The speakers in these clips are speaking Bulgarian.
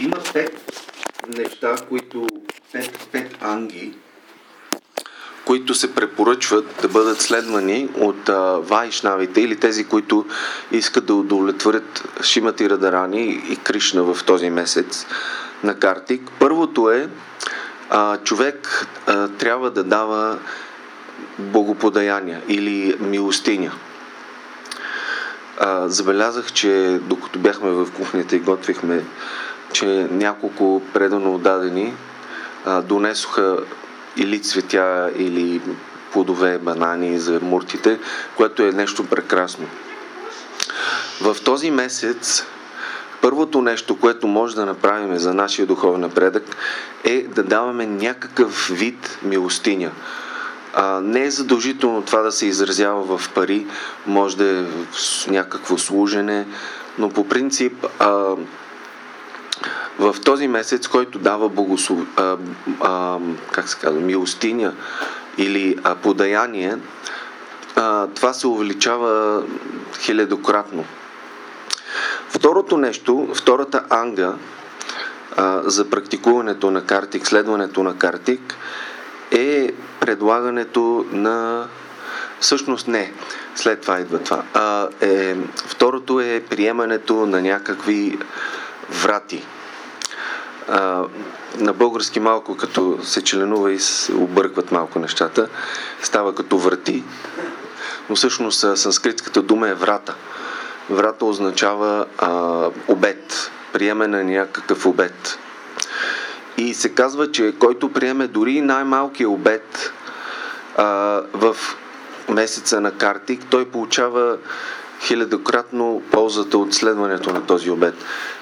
има пет неща, които пет, пет анги, които се препоръчват да бъдат следвани от а, вайшнавите или тези, които искат да удовлетворят Шимати Радарани и Кришна в този месец на Картик. Първото е, а, човек а, трябва да дава богоподаяния или милостиня. А, забелязах, че докато бяхме в кухнята и готвихме, че няколко предано отдадени а, донесоха или цветя, или плодове, банани за муртите, което е нещо прекрасно. В този месец първото нещо, което може да направим за нашия духовен напредък е да даваме някакъв вид милостиня. А, не е задължително това да се изразява в пари, може да е някакво служене, но по принцип а, в този месец, който дава богослов... а, а, как се казва, милостиня или а, подаяние, а, това се увеличава хилядократно. Второто нещо, втората анга а, за практикуването на картик, следването на картик е предлагането на Всъщност не. След това идва това. А, е, второто е приемането на някакви врати. А, на български малко, като се членува и объркват малко нещата, става като врати. Но всъщност санскритската дума е врата. Врата означава а, обед, приеме на някакъв обед. И се казва, че който приеме дори най-малкия обед а, в месеца на Картик, той получава хилядократно ползата от следването на този обед.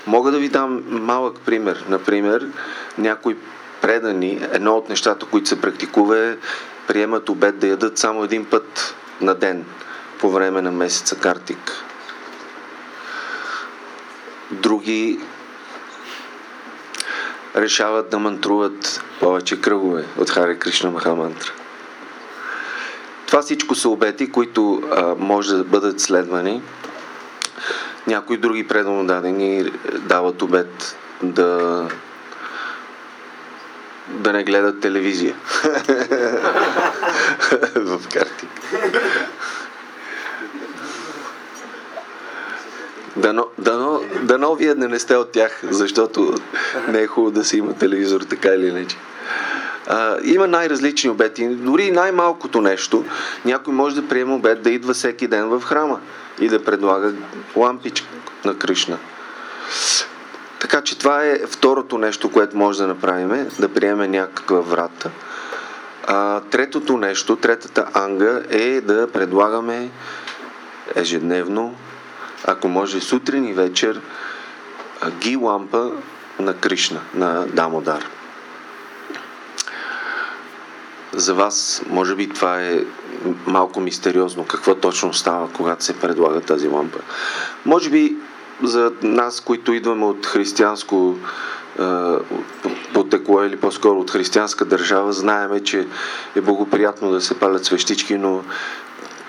Мога да ви дам малък пример. Например, някои предани, едно от нещата, които се практикува е приемат обед да ядат само един път на ден по време на месеца Картик. Други решават да мантруват повече кръгове от Харе Кришна Махамантра. Това всичко са обети, които а, може да бъдат следвани. Някои други предано дадени дават обед да да не гледат телевизия в карти. Дано, дано, дано вие не сте от тях, защото не е хубаво да се има телевизор така или иначе. Има най-различни обети. Дори най-малкото нещо, някой може да приема обед да идва всеки ден в храма и да предлага лампичка на Кришна. Така че това е второто нещо, което може да направим, да приеме някаква врата. А, третото нещо, третата анга е да предлагаме ежедневно, ако може сутрин и вечер, ги лампа на Кришна, на Дамодар. За вас, може би това е малко мистериозно, какво точно става, когато се предлага тази лампа. Може би за нас, които идваме от християнско потекло или по-скоро от християнска държава, знаеме, че е благоприятно да се палят свещички, но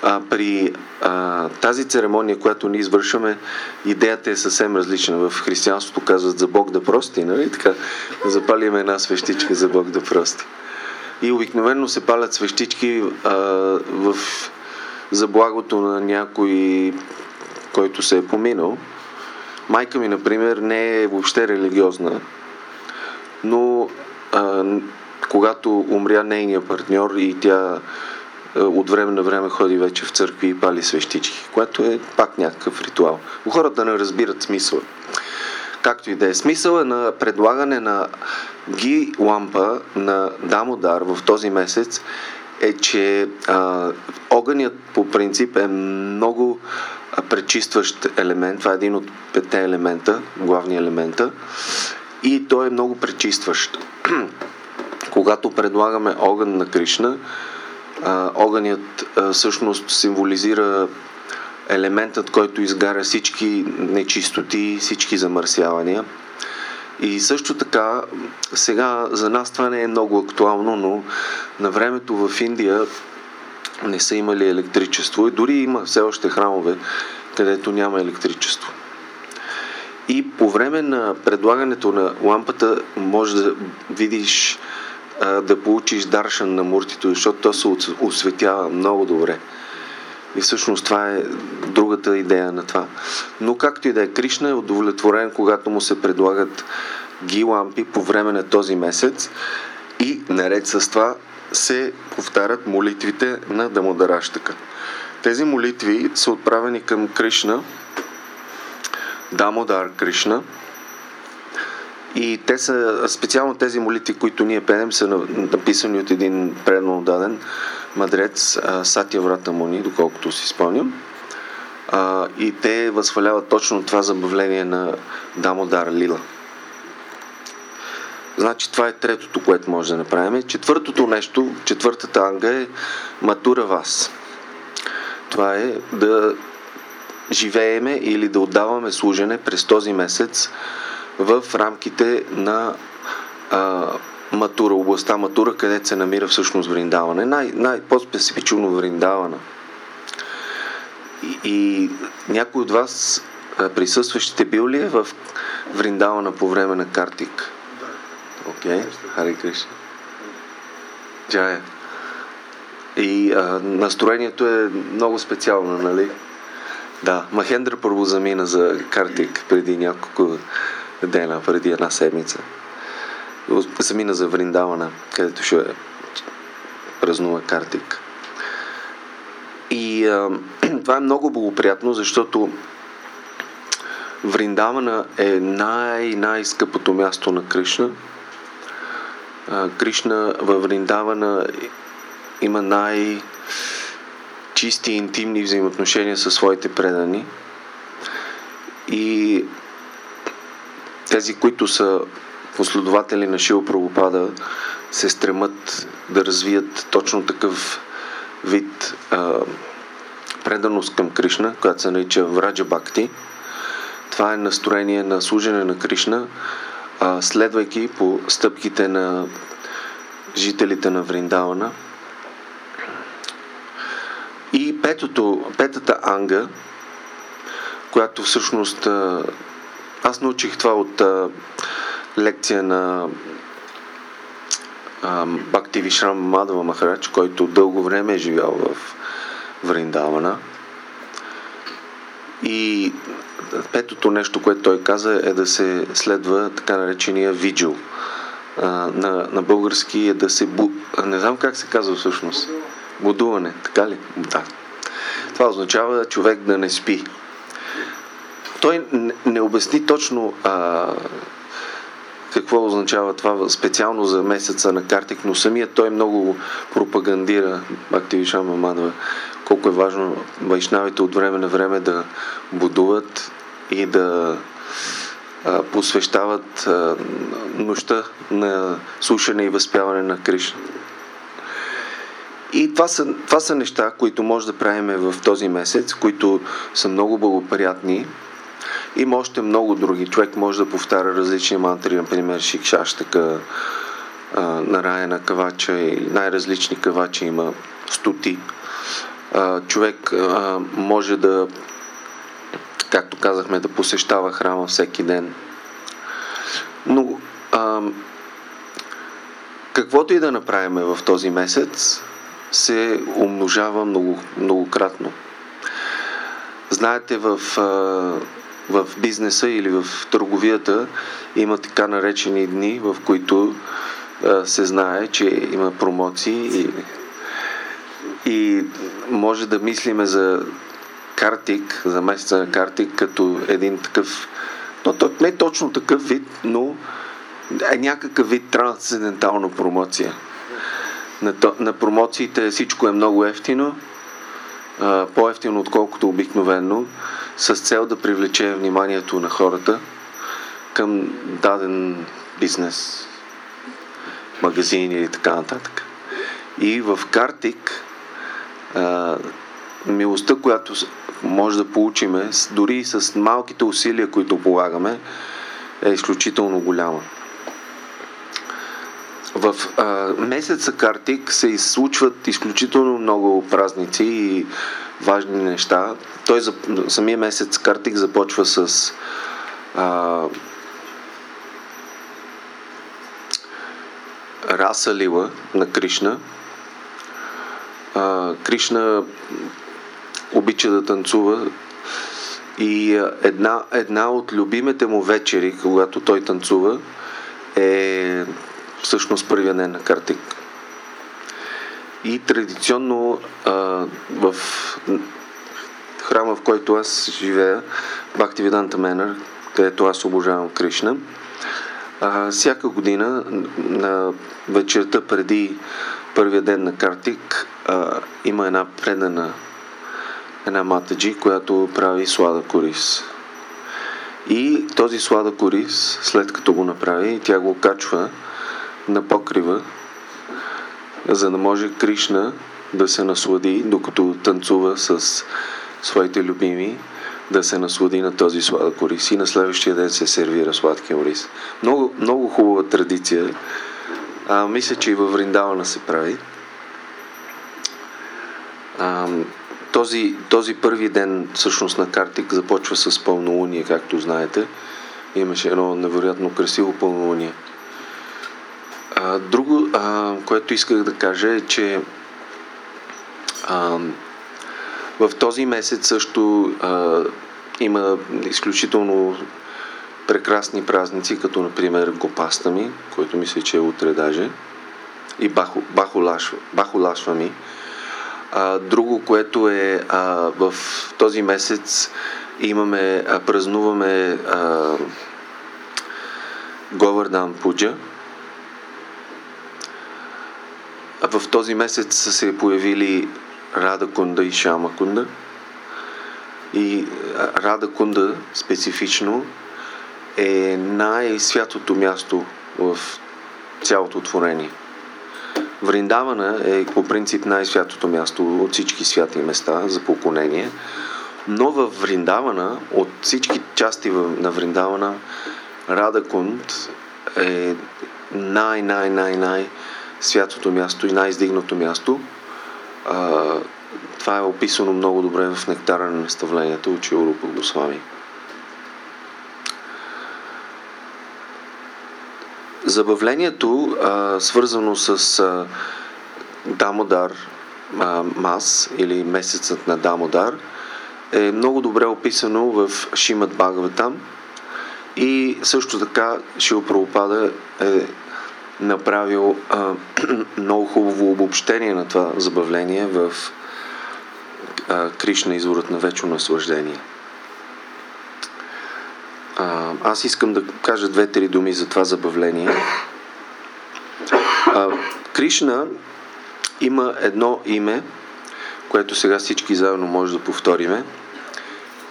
а, при а, тази церемония, която ние извършваме, идеята е съвсем различна. В християнството казват за Бог да прости, нали? Така, запалиме една свещичка за Бог да прости. И обикновено се палят свещички в, за благото на някой, който се е поминал. Майка ми, например, не е въобще религиозна, но а, когато умря нейния партньор и тя от време на време ходи вече в църкви и пали свещички, което е пак някакъв ритуал. Хората не разбират смисъла. Както и да е. Смисъл е на предлагане на ги лампа на Дамодар в този месец е, че а, огънят по принцип е много пречистващ елемент. Това е един от пете елемента, главни елемента. И той е много пречистващ. Когато предлагаме огън на Кришна, а, огънят а, всъщност символизира елементът, който изгаря всички нечистоти, всички замърсявания. И също така, сега за нас това не е много актуално, но на времето в Индия не са имали електричество и дори има все още храмове, където няма електричество. И по време на предлагането на лампата може да видиш да получиш даршан на муртито, защото то се осветява много добре. И всъщност това е другата идея на това. Но както и да е, Кришна е удовлетворен, когато му се предлагат ги лампи по време на този месец и наред с това се повтарят молитвите на Дамодараштака. Тези молитви са отправени към Кришна, Дамодар Кришна, и те са, специално тези молитви, които ние пенем, са написани от един предно мадрец Сатя Врата Муни, доколкото си спомням. и те възхваляват точно това забавление на Дамодар Лила. Значи това е третото, което може да направим. Четвъртото нещо, четвъртата анга е Матура Вас. Това е да живееме или да отдаваме служене през този месец в рамките на а, Матура, областта Матура, където се намира всъщност Вриндаване. Най, най- по-специфично Вриндавана. И, и някой от вас присъстващите бил ли е в Вриндавана по време на Картик? Окей, Хари Кришна. Джая. И а, настроението е много специално, нали? Да, Махендра първо замина за Картик преди няколко дена, преди една седмица. Замина за Вриндавана, където ще празнува Картик. И а, това е много благоприятно, защото Вриндавана е най-най-скъпото място на Кришна. А, Кришна във Вриндавана има най- чисти интимни взаимоотношения със своите предани. И тези, които са последователи на Шил Правопада, се стремат да развият точно такъв вид а, преданост към Кришна, която се нарича Враджа Бакти. Това е настроение на служене на Кришна, а, следвайки по стъпките на жителите на Вриндавана. И петото, петата анга, която всъщност аз научих това от лекция на Бакти Вишрам Мадава Махарач, който дълго време е живял в Вриндавана. И петото нещо, което той каза е да се следва така наречения виджил. на, на български е да се... Бу... Не знам как се казва всъщност. Будуване, така ли? Да. Това означава човек да не спи. Той не обясни точно а, какво означава това специално за месеца на Картик, но самият той много пропагандира Активиша Мамадова, колко е важно вайшнавите от време на време да будуват и да а, посвещават а, нощта на слушане и възпяване на Кришна. И това са, това са неща, които може да правим в този месец, които са много благоприятни има още много други. Човек може да повтаря различни мантри, например Шикшаштака, Нараяна Кавача и най-различни кавачи има стоти. Човек може да, както казахме, да посещава храма всеки ден. Но каквото и да направим в този месец, се умножава много, многократно. Знаете, в в бизнеса или в търговията има така наречени дни, в които се знае, че има промоции и, и може да мислиме за Картик, за месеца на Картик, като един такъв, но то, не точно такъв вид, но е някакъв вид трансцендентална промоция. На, на промоциите всичко е много ефтино, по-ефтино отколкото обикновено с цел да привлече вниманието на хората към даден бизнес, магазин или така нататък. И в Картик милостта, която може да получиме, дори с малките усилия, които полагаме, е изключително голяма. В а, месеца Картик се случват изключително много празници и важни неща. Той за самия месец Картик започва с а, Раса Лила на Кришна. А, Кришна обича да танцува и една, една от любимите му вечери, когато той танцува, е всъщност първия ден на Картик. И традиционно а, в храма, в който аз живея, Бхакти Веданта Менър, където аз обожавам Кришна, а, всяка година на вечерта преди първия ден на Картик а, има една предана една матаджи, която прави слада корис. И този слада корис, след като го направи, тя го качва на покрива, за да може Кришна да се наслади, докато танцува с своите любими, да се наслади на този сладък ориз и на следващия ден се сервира сладкия ориз. Много, много хубава традиция. А, мисля, че и във Вриндавана се прави. А, този, този първи ден всъщност на Картик започва с пълнолуние, както знаете. Имаше едно невероятно красиво пълнолуние. А, друго, а, което исках да кажа е, че а, в този месец също а, има изключително прекрасни празници, като например Гопастами, който мисля, че е утре даже, и Бахо, Бахолашва, Бахолашвами. А, друго, което е а, в този месец имаме, а, празнуваме а, Говардан Пуджа. А в този месец са се появили Рада Кунда и Шама Кунда. И Рада Кунда специфично е най-святото място в цялото творение. Вриндавана е по принцип най-святото място от всички святи места за поклонение, но в Вриндавана, от всички части на Вриндавана, Рада Кунд е най-най-най-най святото място и най-издигнато място. А, това е описано много добре в нектара на наставлението от Чиорупа Госвами. Забавлението, а, свързано с а, Дамодар а, Мас или месецът на Дамодар, е много добре описано в Шимат Бхагаватам и също така Шил Правопада е направил а, много хубаво обобщение на това забавление в а, Кришна изворът на вечно наслаждение. А, аз искам да кажа две-три думи за това забавление. А, Кришна има едно име, което сега всички заедно може да повториме.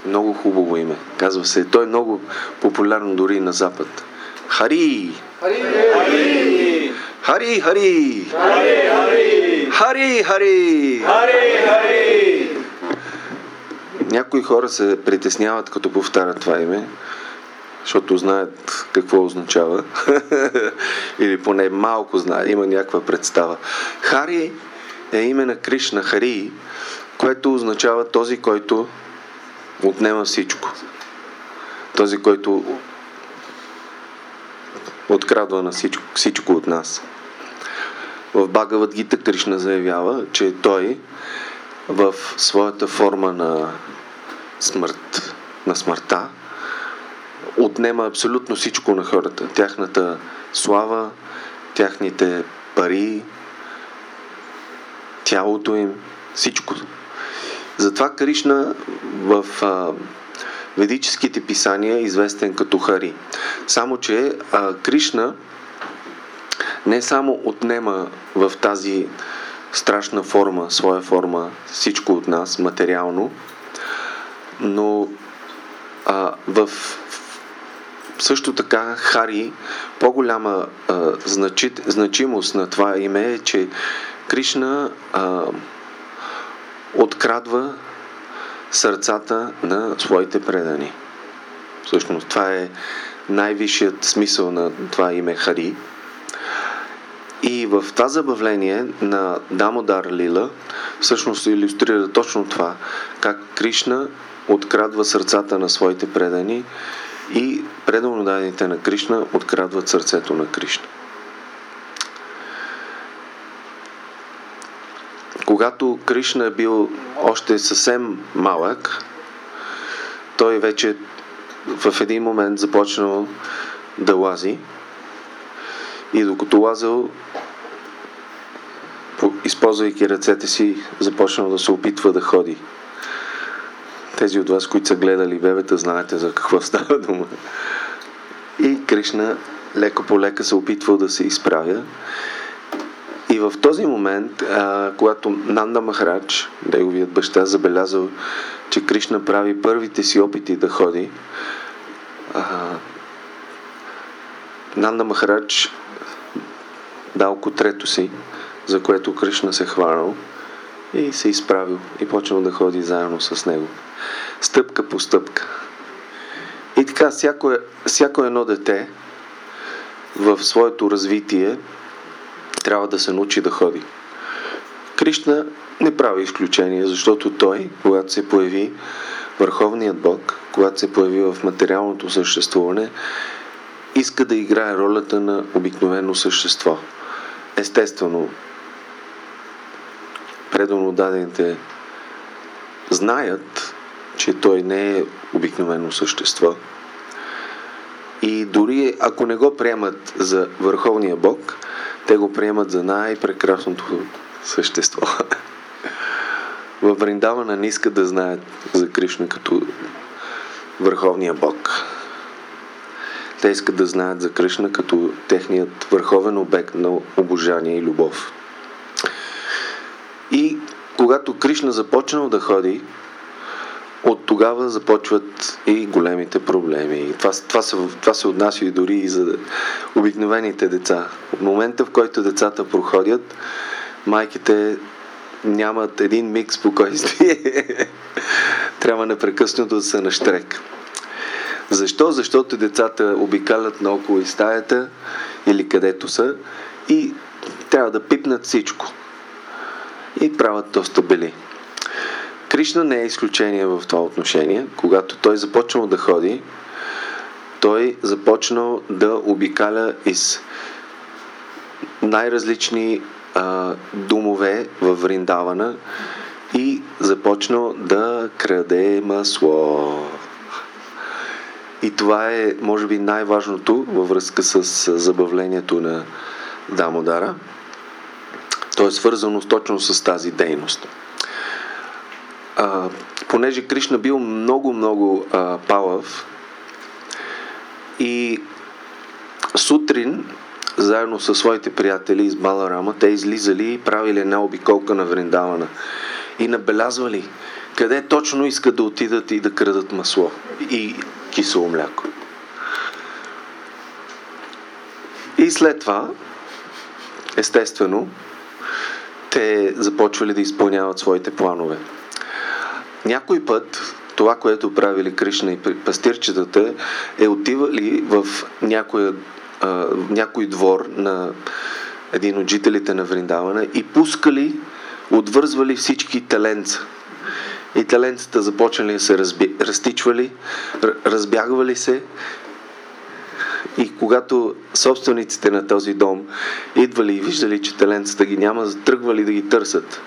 Много хубаво име. Казва се, той е много популярно дори на Запад. Хари! Хари! Хари! Хари! Хари! Хари! Хари! Хари! Някои хора се притесняват, като повтарят това име, защото знаят какво означава. Или поне малко знаят, има някаква представа. Хари е име на Кришна Хари, което означава този, който отнема всичко. Този, който открадва на всичко, всичко от нас. В Багават Гита Кришна заявява, че той в своята форма на смърт, на смъртта, отнема абсолютно всичко на хората. Тяхната слава, тяхните пари, тялото им, всичко. Затова Кришна в а, ведическите писания е известен като Хари. Само, че а, Кришна не само отнема в тази страшна форма, своя форма, всичко от нас, материално, но а, в също така Хари, по-голяма а, значит, значимост на това име е, че Кришна а, открадва сърцата на своите предани. Всъщност това е най-висшият смисъл на това име Хари. И в това забавление на Дамодар Лила всъщност иллюстрира точно това, как Кришна открадва сърцата на своите предани и предано дадените на Кришна открадват сърцето на Кришна. Когато Кришна е бил още съвсем малък, той вече в един момент започнал да лази и докато лазил, използвайки ръцете си, започнал да се опитва да ходи. Тези от вас, които са гледали бебета, знаете за какво става дума. И Кришна леко по лека се опитвал да се изправя. И в този момент, а, когато Нанда Махарадж, неговият баща, забелязал, че Кришна прави първите си опити да ходи, а, Нанда Махарадж дал котрето си, за което Кришна се хванал и се изправил и почнал да ходи заедно с него. Стъпка по стъпка. И така, всяко, всяко едно дете в своето развитие трябва да се научи да ходи. Кришна не прави изключение, защото той, когато се появи Върховният Бог, когато се появи в материалното съществуване, иска да играе ролята на обикновено същество. Естествено, предано дадените знаят, че той не е обикновено същество. И дори ако не го приемат за Върховния Бог, те го приемат за най-прекрасното същество. Във Вриндавана не искат да знаят за Кришна като Върховния Бог. Те искат да знаят за Кришна като техният върховен обект на обожание и любов. И когато Кришна започнал да ходи, от тогава започват и големите проблеми. Това, това, се, това се отнася и дори и за обикновените деца. От момента, в който децата проходят, майките нямат един миг спокойствие. Трябва непрекъснато да се нащрек. Защо? Защото децата обикалят наоколо и стаята или където са и трябва да пипнат всичко. И правят доста бели. Кришна не е изключение в това отношение. Когато той започнал да ходи, той започнал да обикаля из най-различни а, домове в Вриндавана и започнал да краде масло. И това е, може би, най-важното във връзка с забавлението на Дамодара. То е свързано точно с тази дейност. А, понеже Кришна бил много-много палав и сутрин заедно със своите приятели из Баларама, те излизали и правили една обиколка на Вриндавана и набелязвали къде точно искат да отидат и да крадат масло и кисело мляко. И след това, естествено, те започвали да изпълняват своите планове. Някой път това, което правили Кришна и пастирчетата, е отивали в някоя, а, някой двор на един от жителите на Вриндавана и пускали, отвързвали всички таленца. И таленцата започнали да се разби, разтичвали, разбягвали се. И когато собствениците на този дом идвали и виждали, че таленцата ги няма, тръгвали да ги търсят.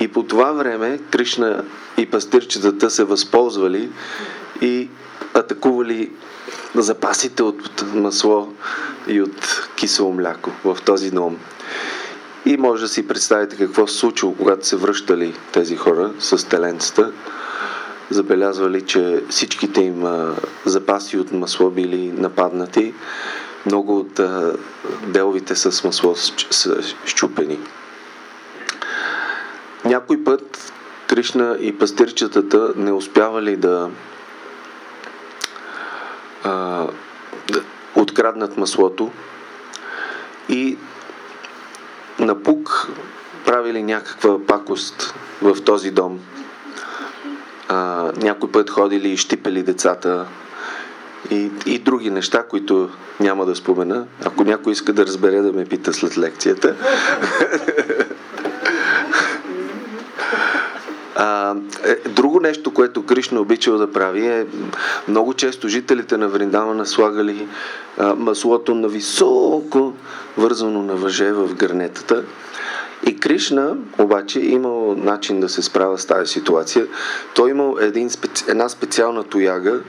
И по това време Кришна и пастирчетата се възползвали и атакували запасите от масло и от кисело мляко в този дом. И може да си представите какво се случило, когато се връщали тези хора с теленцата. Забелязвали, че всичките им запаси от масло били нападнати. Много от деловите с масло са щупени. Някой път Кришна и пастирчетата не успявали да, а, да откраднат маслото и напук правили някаква пакост в този дом. А, някой път ходили и щипели децата и, и други неща, които няма да спомена. Ако някой иска да разбере, да ме пита след лекцията. А, А, е, друго нещо, което Кришна обичал да прави е много често жителите на Вриндавана слагали а, маслото на високо вързано на въже в гърнетата. И Кришна обаче имал начин да се справя с тази ситуация. Той имал един, една специална тояга,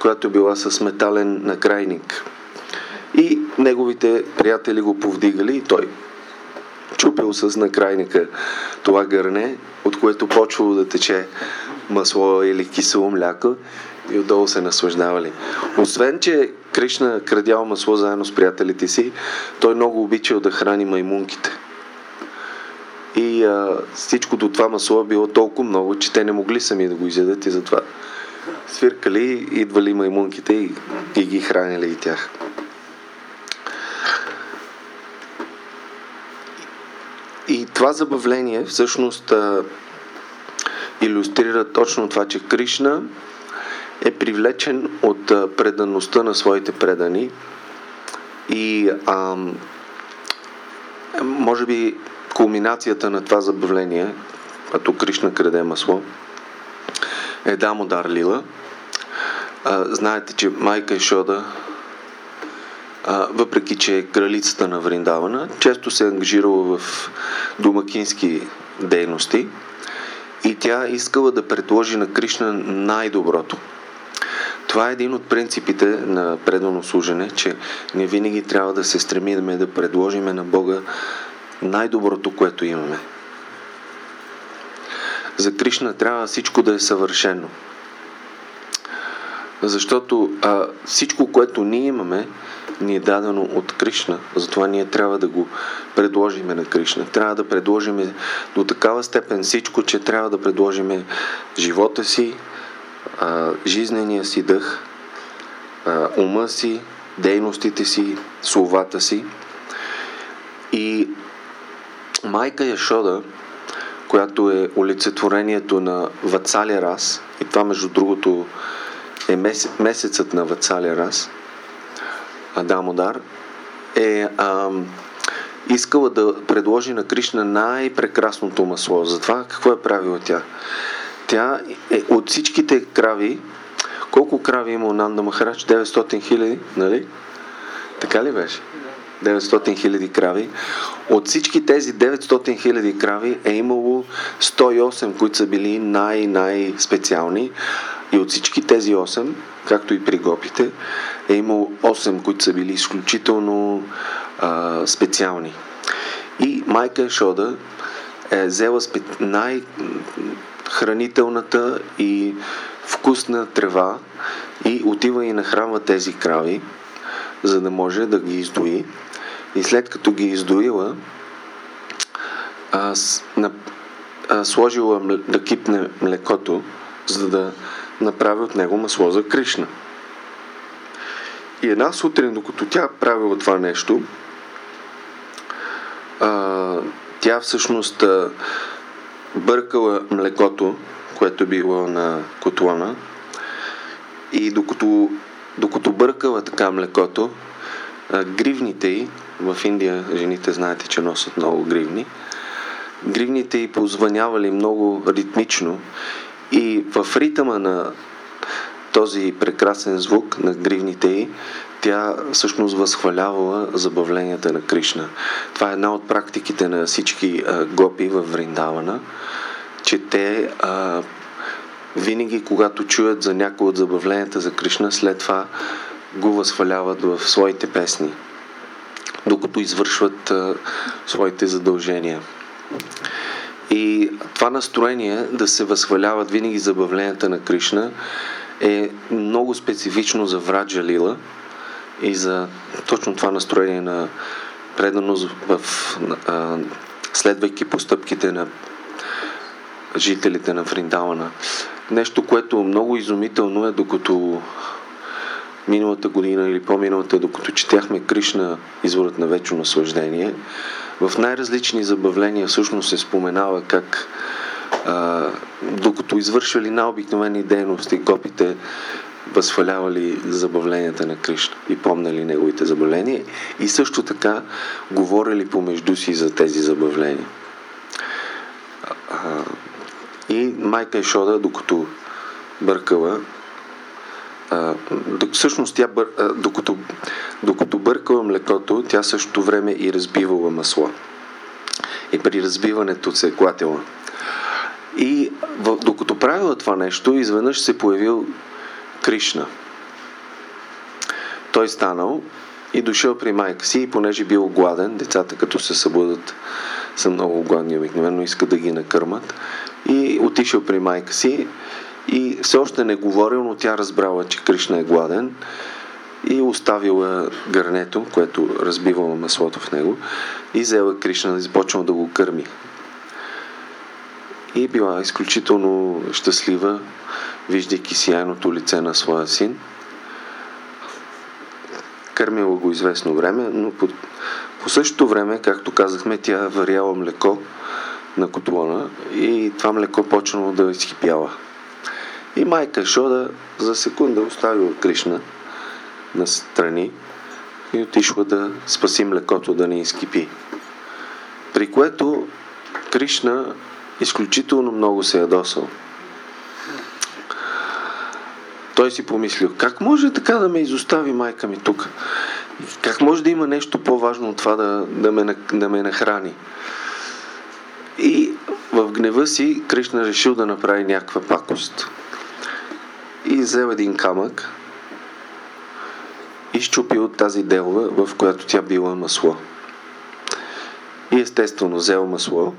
която е била с метален накрайник. И неговите приятели го повдигали и той чупил с накрайника това гърне, от което почвало да тече масло или кисело мляко и отдолу се наслаждавали. Освен, че Кришна крадял масло заедно с приятелите си, той много обичал да храни маймунките. И а, всичко до това масло било толкова много, че те не могли сами да го изядат и затова свиркали, идвали маймунките и, и ги хранили и тях. И това забавление всъщност а, иллюстрира точно това, че Кришна е привлечен от а, предаността на своите предани и а, може би кулминацията на това забавление, като Кришна краде масло, е Дамодар Лила. А, знаете, че майка Ешода а, въпреки че е кралицата на Вриндавана, често се е ангажирала в домакински дейности и тя искала да предложи на Кришна най-доброто. Това е един от принципите на предано служене, че ние винаги трябва да се стремим да предложиме на Бога най-доброто, което имаме. За Кришна трябва всичко да е съвършено. Защото а, всичко, което ние имаме, ни е дадено от Кришна. Затова ние трябва да го предложиме на Кришна. Трябва да предложиме до такава степен всичко, че трябва да предложиме живота си, жизнения си дъх, ума си, дейностите си, словата си. И майка Яшода, която е олицетворението на Вацалия Рас, и това между другото е месецът на Вацалия Рас, Адамодар, е а, искала да предложи на Кришна най-прекрасното масло. Затова какво е правила тя? Тя е от всичките крави, колко крави има Нанда Махарач? 900 хиляди, нали? Така ли беше? 900 хиляди крави. От всички тези 900 хиляди крави е имало 108, които са били най-най-специални. И от всички тези 8, както и при гопите, е имало 8, които са били изключително а, специални. И майка Шода е взела спе... най-хранителната и вкусна трева и отива и нахранва тези крави, за да може да ги издои. И след като ги издоила, а, с, на, а, сложила да кипне млекото, за да направи от него масло за Кришна. И една сутрин, докато тя правила това нещо, а, тя всъщност а, бъркала млекото, което е било на котлана, и докато, докато бъркала така млекото, а, гривните й, в Индия жените знаете, че носят много гривни, гривните й позванявали много ритмично. И в ритъма на този прекрасен звук на гривните й, тя всъщност възхвалявала забавленията на Кришна. Това е една от практиките на всички а, гопи в Вриндавана, че те а, винаги, когато чуят за някои от забавленията за Кришна, след това го възхваляват в своите песни, докато извършват а, своите задължения. И това настроение да се възхваляват винаги забавленията на Кришна е много специфично за Враджа Лила и за точно това настроение на преданост в, а, следвайки постъпките на жителите на Вриндавана. Нещо, което много изумително е, докато миналата година или по-миналата, докато четяхме Кришна, изворът на вечно наслаждение, в най-различни забавления всъщност се споменава как а, докато извършвали най-обикновени дейности, гопите възхвалявали забавленията на Кришна и помнали неговите забавления и също така говорили помежду си за тези забавления. А, И майка Ешода, докато бъркала, а, всъщност тя бър, а, докато, докато бъркала млекото, тя същото време и разбивала масло. И при разбиването се е клатила. И докато правила това нещо, изведнъж се появил Кришна. Той станал и дошъл при майка си и понеже бил гладен, децата като се събудат са много гладни обикновено, искат да ги накърмат и отишъл при майка си и все още не говорил, но тя разбрала, че Кришна е гладен и оставила гърнето, което разбивала маслото в него и взела Кришна и започнала да го кърми. И била изключително щастлива, виждайки сияйното лице на своя син. Кърмила го известно време, но по, по същото време, както казахме, тя варяла млеко на котлона и това млеко почнало да изхипява. И майка Шода за секунда оставила Кришна на страни и отишла да спаси млекото да не изкипи. При което Кришна изключително много се ядосал. Той си помислил, как може така да ме изостави майка ми тук? Как може да има нещо по-важно от това да, да, ме, да ме нахрани? И в гнева си Кришна решил да направи някаква пакост. И взел един камък и щупил тази делва, в която тя била масло. И естествено взел масло,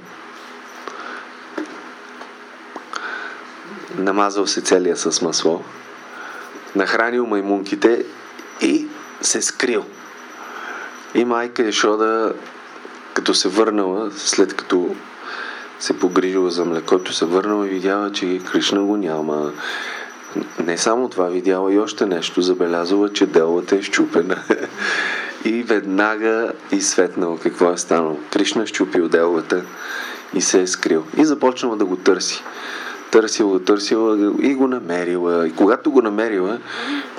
намазал се целия с масло, нахранил маймунките и се скрил. И майка Ешода, като се върнала, след като се погрижила за млекото, се върнала и видяла, че Кришна го няма. Не само това, видяла и още нещо. Забелязала, че делата е щупена. и веднага изсветнала какво е станало. Кришна е щупил делата и се е скрил. И започнала да го търси търсила, търсила и го намерила. И когато го намерила,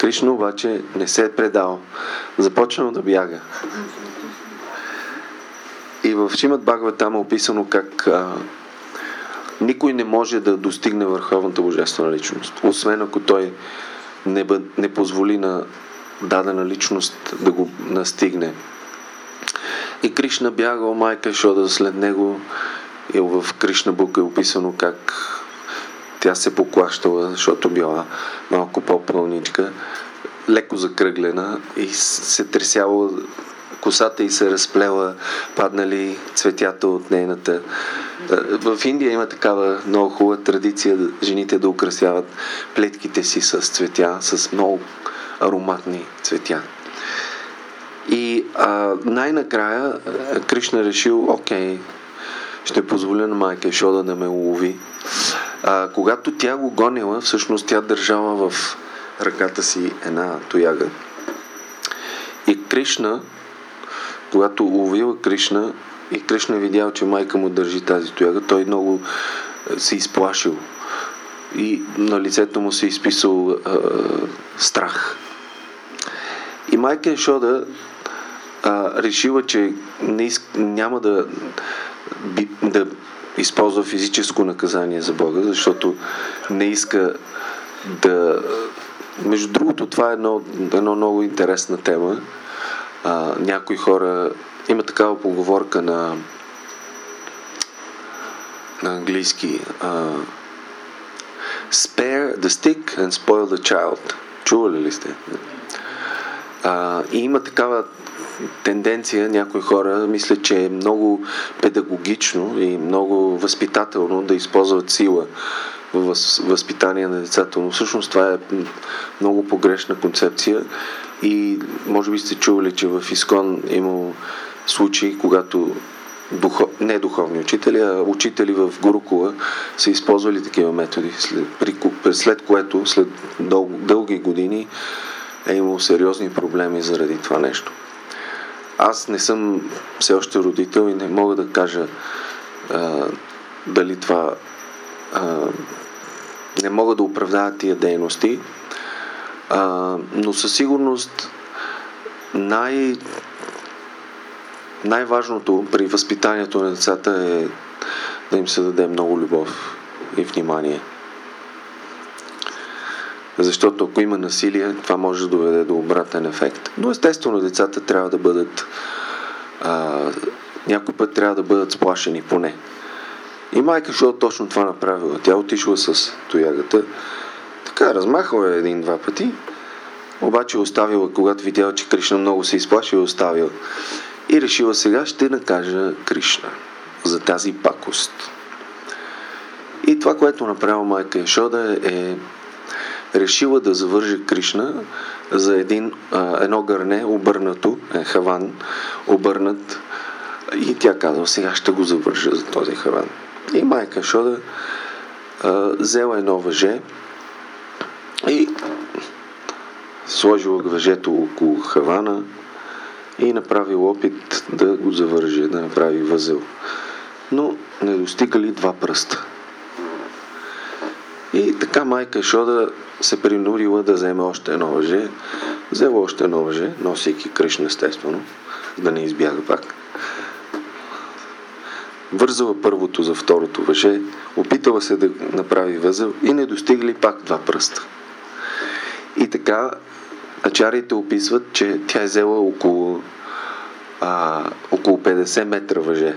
Кришна обаче не се е предал. Започнал да бяга. И в Шимат Багва там е описано как а, никой не може да достигне върховната божествена личност, освен ако той не, бъ, не позволи на дадена личност да го настигне. И Кришна бягал майка Шода след него и в Кришна Бук е описано как тя се поклащала, защото била малко по-пълничка, леко закръглена и се тресяла косата и се разплела, паднали цветята от нейната. В Индия има такава много хубава традиция жените да украсяват плетките си с цветя, с много ароматни цветя. И а, най-накрая Кришна решил, окей, ще позволя на майка Шода да ме улови а, когато тя го гонила, всъщност тя държала в ръката си една тояга. И Кришна, когато уловила Кришна и Кришна видял, че майка му държи тази тояга, той много се изплашил. И на лицето му се изписал а, страх. И майка Ешода а, решила, че не иск, няма да, би, да използва физическо наказание за Бога, защото не иска да... Между другото, това е едно, едно много интересна тема. А, някои хора... Има такава поговорка на на английски а, Spare the stick and spoil the child. Чували ли сте? А, и има такава тенденция. Някои хора мислят, че е много педагогично и много възпитателно да използват сила в възпитание на децата, но всъщност това е много погрешна концепция. И може би сте чували, че в Искон има случаи, когато духов, не духовни учители, а учители в Гурукула са използвали такива методи, след, което, след дъл, дълги години, е имало сериозни проблеми заради това нещо. Аз не съм все още родител и не мога да кажа а, дали това а, не мога да оправдая тия дейности, а, но със сигурност най- най-важното при възпитанието на децата е да им се даде много любов и внимание. Защото ако има насилие, това може да доведе до обратен ефект. Но естествено децата трябва да бъдат а, някой път трябва да бъдат сплашени поне. И майка Шо точно това направила. Тя отишла с тоягата, така размахала един-два пъти, обаче оставила, когато видяла, че Кришна много се изплашила, оставила. И решила сега ще накажа Кришна за тази пакост. И това, което направила майка Ешода е решила да завърже Кришна за един, а, едно гърне, обърнато, е, хаван, обърнат. И тя казва, сега ще го завържа за този хаван. И майка Шода а, взела едно въже и сложила въжето около хавана и направил опит да го завърже, да направи възел. Но не достигали два пръста. И така майка Шода се принудила да вземе още едно въже. Взела още едно въже, носейки Кришна естествено, да не избяга пак. Вързала първото за второто въже, опитала се да направи възел и не достигали пак два пръста. И така ачарите описват, че тя е взела около, а, около 50 метра въже.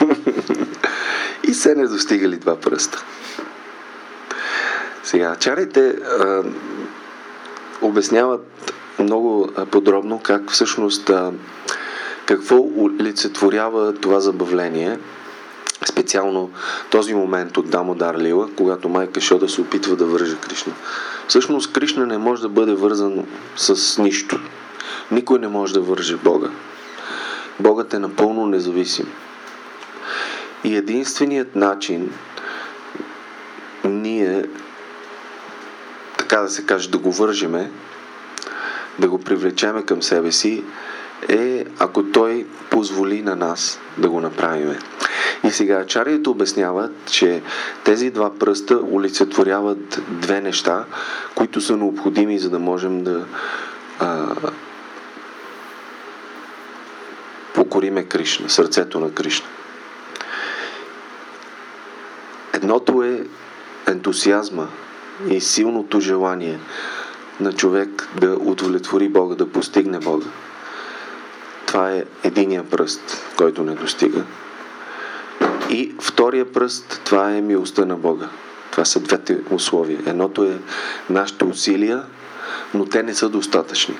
и се не достигали два пръста. Сега, чарите а, обясняват много подробно как всъщност а, какво олицетворява това забавление, специално този момент от Дамодар Лила, когато майка Шода се опитва да вържа Кришна. Всъщност Кришна не може да бъде вързан с нищо. Никой не може да върже Бога. Богът е напълно независим. И единственият начин ние така да се каже, да го вържеме, да го привлечеме към себе си, е ако той позволи на нас да го направиме. И сега чарието обясняват, че тези два пръста олицетворяват две неща, които са необходими, за да можем да а, покориме Кришна, сърцето на Кришна. Едното е ентусиазма, и силното желание на човек да удовлетвори Бога, да постигне Бога. Това е единия пръст, който не достига. И втория пръст, това е милостта на Бога. Това са двете условия. Едното е нашите усилия, но те не са достатъчни.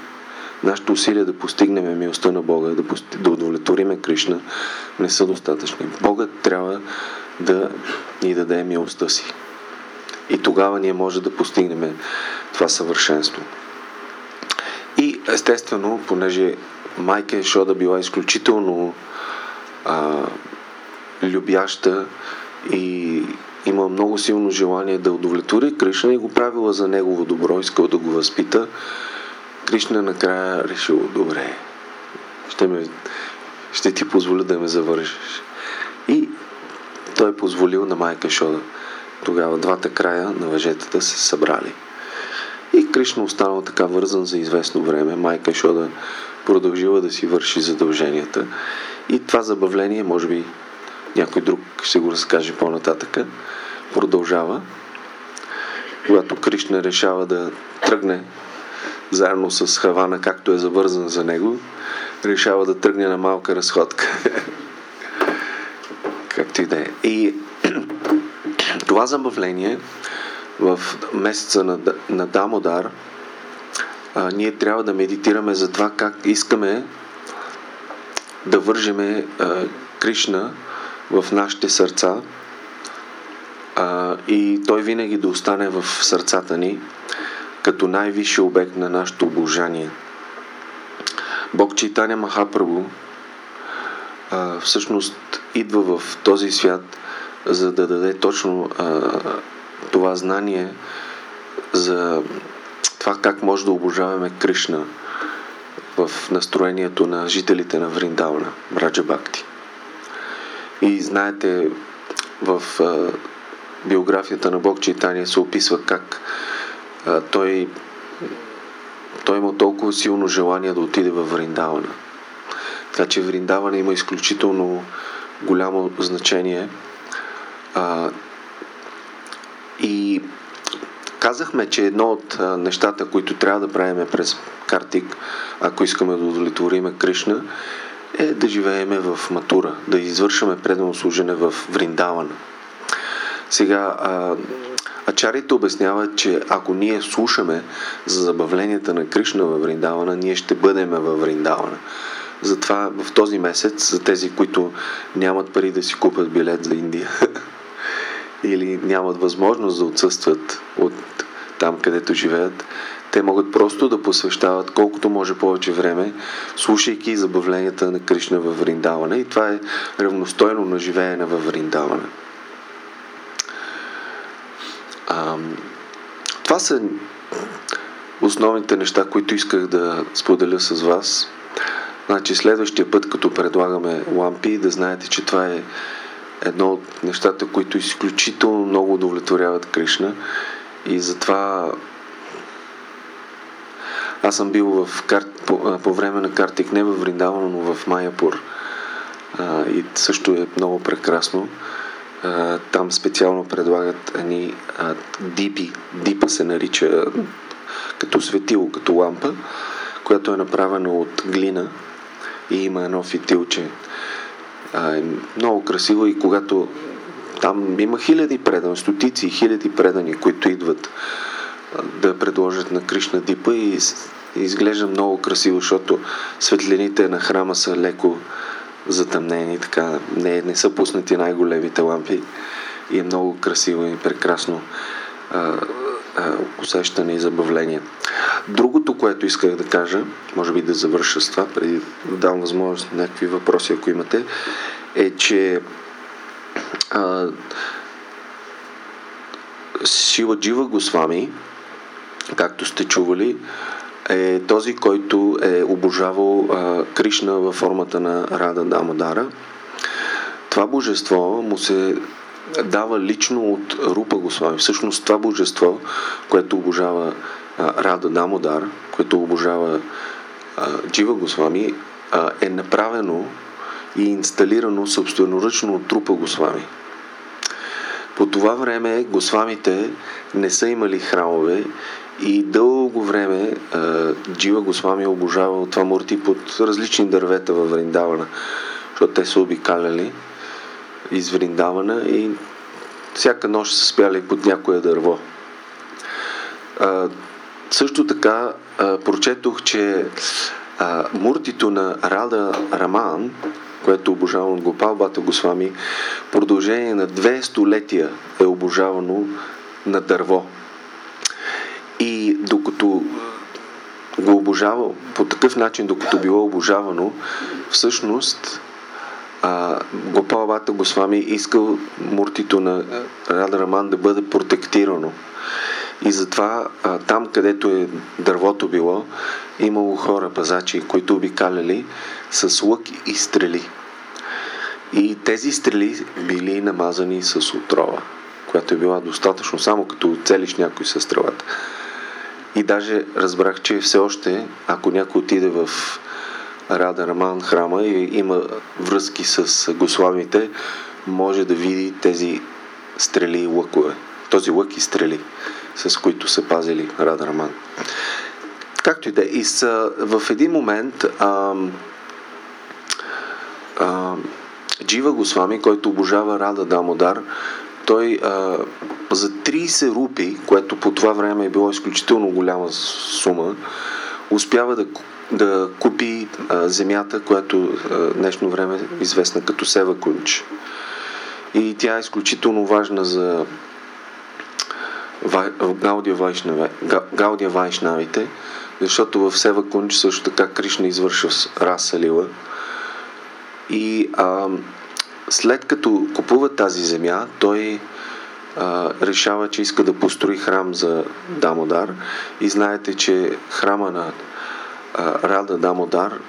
Нашите усилия да постигнем милостта на Бога, да, пости... да удовлетвориме Кришна, не са достатъчни. Богът трябва да ни даде милостта си. И тогава ние може да постигнем това съвършенство. И естествено, понеже майка Ешода била изключително а, любяща и има много силно желание да удовлетвори Кришна и го правила за негово добро, искал да го възпита. Кришна накрая решил, добре, ще, ме, ще ти позволя да ме завършиш. И той позволил на майка Шода тогава двата края на въжетата се събрали. И Кришна останал така вързан за известно време. Майка Шода продължила да си върши задълженията. И това забавление, може би някой друг ще го разкаже по-нататъка, продължава. Когато Кришна решава да тръгне заедно с Хавана, както е завързан за него, решава да тръгне на малка разходка. както и да е. И това забавление в месеца на, на Дамодар а, ние трябва да медитираме за това как искаме да вържеме а, Кришна в нашите сърца а, и той винаги да остане в сърцата ни като най-висши обект на нашето обожание. Бог Чайтаня Махапрабhu а, всъщност идва в този свят за да даде точно а, това знание за това как може да обожаваме Кришна в настроението на жителите на Вриндавна, Раджа Бакти. И знаете, в а, биографията на Бог Чайтания се описва как а, той, той има толкова силно желание да отиде в Вриндавана. Така че Вриндавана има изключително голямо значение а, И казахме, че едно от нещата, които трябва да правим през Картик, ако искаме да удовлетвориме Кришна, е да живееме в Матура, да извършваме предано служене в Вриндавана. Сега, а, Ачарите обясняват, че ако ние слушаме за забавленията на Кришна във Вриндавана, ние ще бъдем във Вриндавана. Затова в този месец, за тези, които нямат пари да си купят билет за Индия или нямат възможност да отсъстват от там, където живеят, те могат просто да посвещават колкото може повече време, слушайки забавленията на Кришна във Вриндавана. И това е равностойно на живеене във Вриндавана. А, това са основните неща, които исках да споделя с вас. Значи следващия път, като предлагаме лампи, да знаете, че това е едно от нещата, които изключително много удовлетворяват Кришна и затова аз съм бил в кар... по, по време на Картик не в Вриндавано, но в Майяпур а, и също е много прекрасно. А, там специално предлагат едни а, дипи. Дипа се нарича като светило, като лампа, която е направена от глина и има едно фитилче. А, е много красиво и когато там има хиляди предани, стотици и хиляди предани, които идват да предложат на Кришна Дипа и изглежда много красиво, защото светлините на храма са леко затъмнени, така. Не, не са пуснати най-големите лампи и е много красиво и прекрасно. А, усещане и забавление. Другото, което исках да кажа, може би да завърша с това, преди да дам възможност на някакви въпроси, ако имате, е, че а, Сила Джива Госвами, както сте чували, е този, който е обожавал а, Кришна във формата на Рада Дамодара. Това божество му се дава лично от Рупа Госвами. Всъщност това божество, което обожава Рада Дамодар, което обожава а, Джива Госвами, е направено и инсталирано собственоръчно от Рупа Госвами. По това време госвамите не са имали храмове и дълго време Джива Госвами обожавал това мурти под различни дървета във Вриндавана, защото те са обикаляли из Вриндавана и всяка нощ са спяли под някое дърво. А, също така а, прочетох, че а, муртито на Рада Раман, което е обожавано от Гопал Бата Госвами, продължение на две столетия е обожавано на дърво. И докато го обожава по такъв начин, докато било обожавано, всъщност Гопал Бата Госвами искал муртито на Раман да бъде протектирано. И затова а, там, където е дървото било, имало хора, пазачи, които обикаляли с лък и стрели. И тези стрели били намазани с отрова, която е била достатъчно, само като целиш някой със стрелата. И даже разбрах, че все още, ако някой отиде в Рада Раман храма и има връзки с гославните, може да види тези стрели и лъкове. Този лък и стрели, с които са пазили Рада Раман. Както и да е. И са, в един момент а, а, Джива Госвами, който обожава Рада Дамодар, той а, за 30 рупи, което по това време е било изключително голяма сума, успява да, да купи а, земята, която а, днешно време е известна като Сева Кунч. И тя е изключително важна за Вайшнаве, Гаудия Вайшнавите, защото в Сева Кунч също така Кришна извършва Раса Лила. И а, след като купува тази земя, той а, решава, че иска да построи храм за Дамодар. И знаете, че храма на Рада Дамодар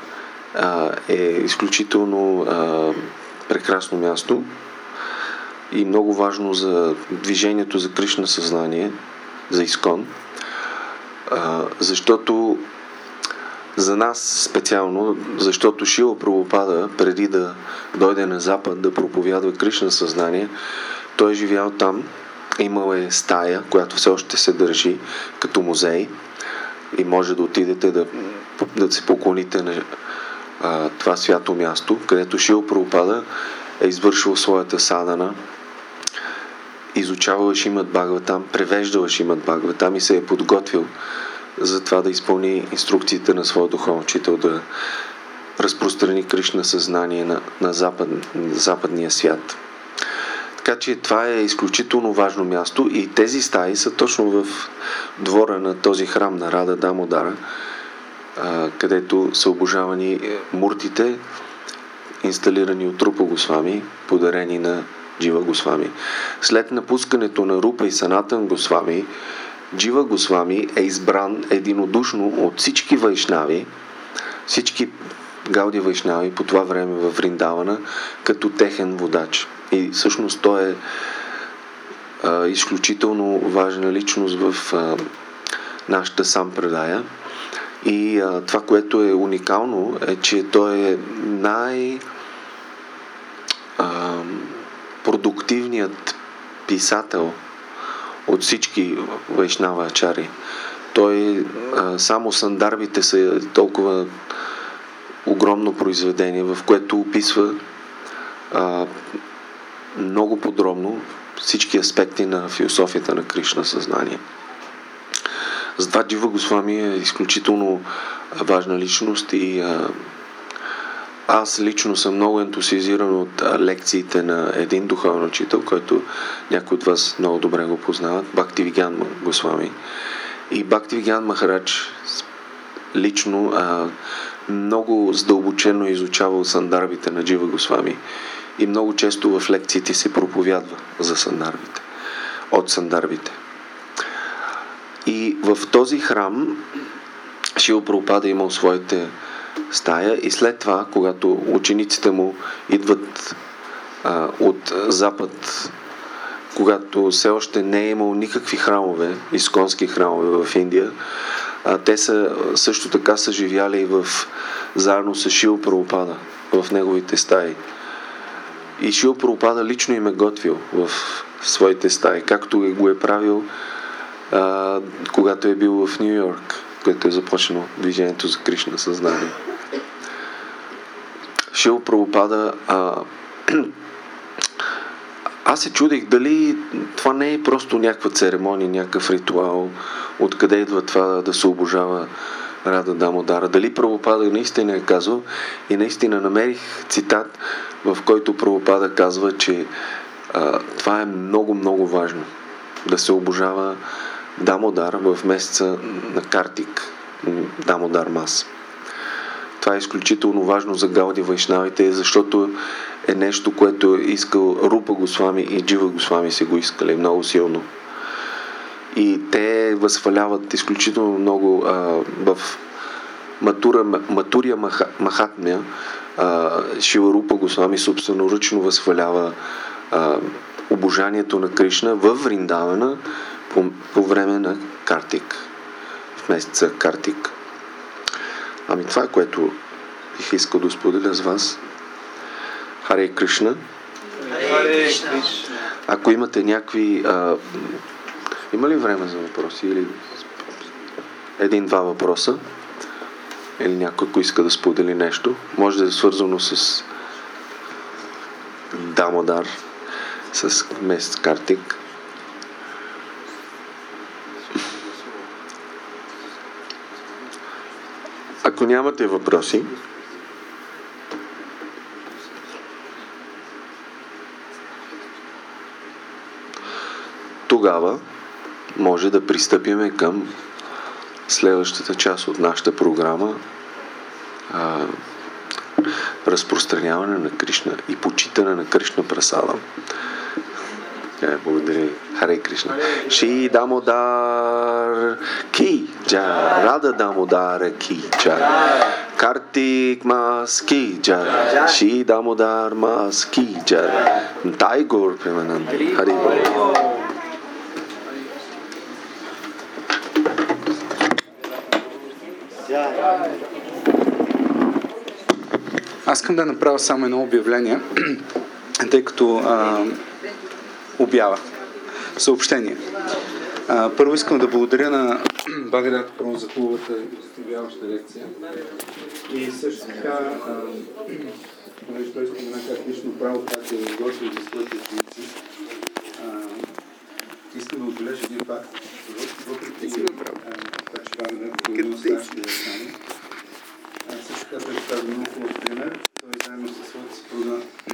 е изключително прекрасно място и много важно за движението за Кришна съзнание, за Искон, а, защото за нас специално, защото Шила Правопада, преди да дойде на Запад да проповядва Кришна съзнание, той е живял там Имал е стая, която все още се държи като музей и може да отидете да, да се поклоните на а, това свято място, където Шил Прабхупада е извършил своята садана, изучавал Шимат Бхагаватам, превеждал Шимат Бхагаватам и се е подготвил за това да изпълни инструкциите на своя духовен учител да разпространи Кришна съзнание на, на, запад, на западния свят. Така че това е изключително важно място и тези стаи са точно в двора на този храм на Рада Дамодара, където са обожавани муртите, инсталирани от Рупа Госвами, подарени на Джива Госвами. След напускането на Рупа и Санатан Госвами, Джива Госвами е избран единодушно от всички вайшнави, всички Гаудия Вайшнави по това време в Вриндавана като техен водач. И всъщност той е а, изключително важна личност в а, нашата сам предая. И а, това, което е уникално, е, че той е най- а, продуктивният писател от всички вайшнава ачари. Той а, само сандарбите са толкова огромно произведение, в което описва а, много подробно всички аспекти на философията на Кришна съзнание. Затова Джива Госвами е изключително важна личност и а, аз лично съм много ентусиазиран от а, лекциите на един духовен учител, който някои от вас много добре го познават, Бхакти Вигян Госвами. И Бхакти Вигян Махарадж лично а, много задълбочено изучавал сандарбите на Джива Госвами и много често в лекциите се проповядва за сандарбите, от сандарбите. И в този храм Шил Прабхупада имал своите стая и след това, когато учениците му идват а, от запад, когато все още не е имал никакви храмове, изконски храмове в Индия, а, те са също така са живяли и в, заедно с Шил Правопада в неговите стаи. И Шил Правопада лично им е готвил в своите стаи, както го е правил а, когато е бил в Нью Йорк, където е започнало движението за Кришна съзнание. Шил Правопада а, аз се чудих дали това не е просто някаква церемония, някакъв ритуал, откъде идва това да се обожава Рада Дамодара. Дали Правопада наистина е казал и наистина намерих цитат, в който Правопада казва, че а, това е много, много важно. Да се обожава Дамодар в месеца на Картик, Дамодар Мас. Това е изключително важно за Галди Вайшнавите, защото е нещо, което е искал Рупа Госвами и Джива Госвами се го искали много силно. И те възхваляват изключително много а, в Матура, Матурия Махатмя, Шиварупа Госвами собственоръчно възхвалява а, обожанието на Кришна в Вриндавана по, по време на Картик, в месеца Картик. Ами това е което бих искал да споделя с вас. Харе Кришна. Ако имате някакви... А, има ли време за въпроси? Или един-два въпроса? Или някой, ако иска да сподели нещо? Може да е свързано с Дамодар, с месец Картик. Ако нямате въпроси, тогава може да пристъпиме към следващата част от нашата програма а, разпространяване на Кришна и почитане на Кришна Прасада. Е, благодаря. Харе Кришна. Ши Дамодар Ки Джа. Рада Дамодар Ки Джа. Картик Мас Ки Джа. Ши Дамодар Мас Ки Джа. Тайгор Премананд. Харе Бог. Аз искам да направя само едно обявление, тъй като а, обява. съобщения. А, първо искам да благодаря на Баграт Крон за хубавата изтривяваща лекция. И също така, понеже той спомена как лично право как е изготвил за своите а, искам да отбележа един факт. Въпреки това, че Баграт е в Също така той каза много хубав пример.